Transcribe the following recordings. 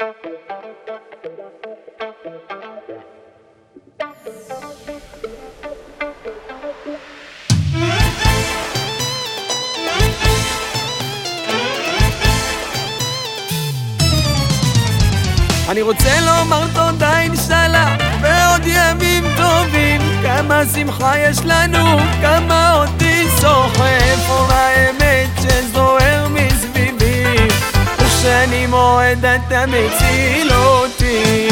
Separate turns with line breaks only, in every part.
אני רוצה לומר תודה אינשאללה ועוד ימים טובים. כמה שמחה יש לנו, כמה אותי סוחף אור אתה מציל אותי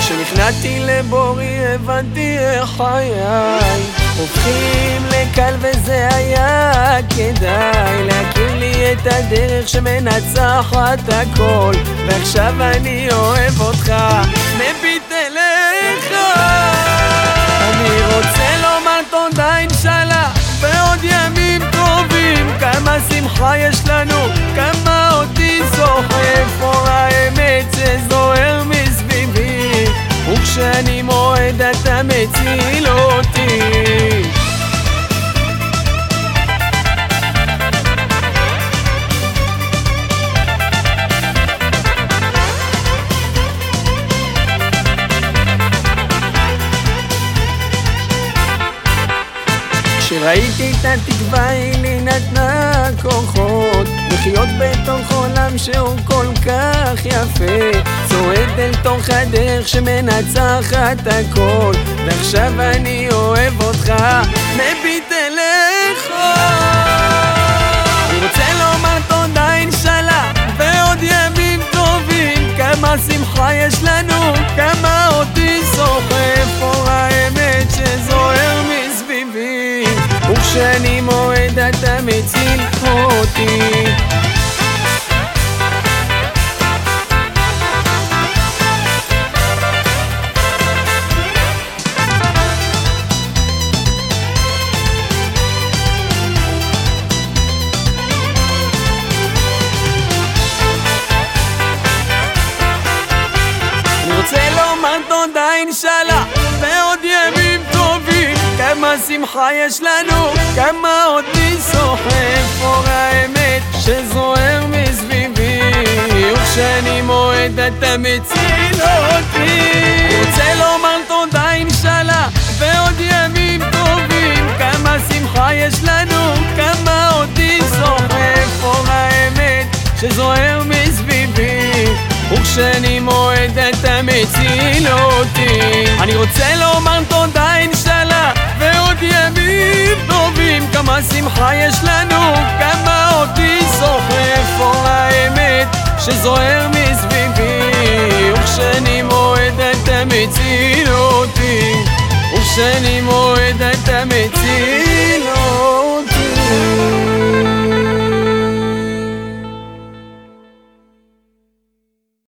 כשנכנעתי לבורי הבנתי איך חיי. הופכים לקל וזה היה כדאי את הדרך שמנצחת הכל ועכשיו אני אוהב אותך מביט אליך. אני רוצה לומר תודה אינשאללה ועוד ימים טובים. כמה שמחה יש לנו כמה אותי סוחף אור האמת שזוהר מסביבי. וכשאני מועד אתה מציל אותי כשראיתי את התקווה היא לי נתנה כוחות. לחיות בתוך עולם שהוא כל כך יפה. צועד אל תוך הדרך שמנצחת הכל. ועכשיו אני אוהב אותך. מביט וכשאני מועד אתה מציל אותי. אני רוצה תודה אינשאללה שמחה יש לנו כמה אותי סוחף אור האמת שזוהר מסביבי. וכשאני מועד אתה מציל אותי. רוצה לומר תודה אינשאללה ועוד ימים טובים. כמה שמחה יש לנו כמה אותי סוחף אור האמת שזוהר מסביבי. וכשאני מועד אתה מציל אותי. אני רוצה לומר שמחה יש לנו כמה אותי סוחף אור האמת שזוהר מסביבי וכשאני מועד מציל אותי וכשאני מועד אתה מציל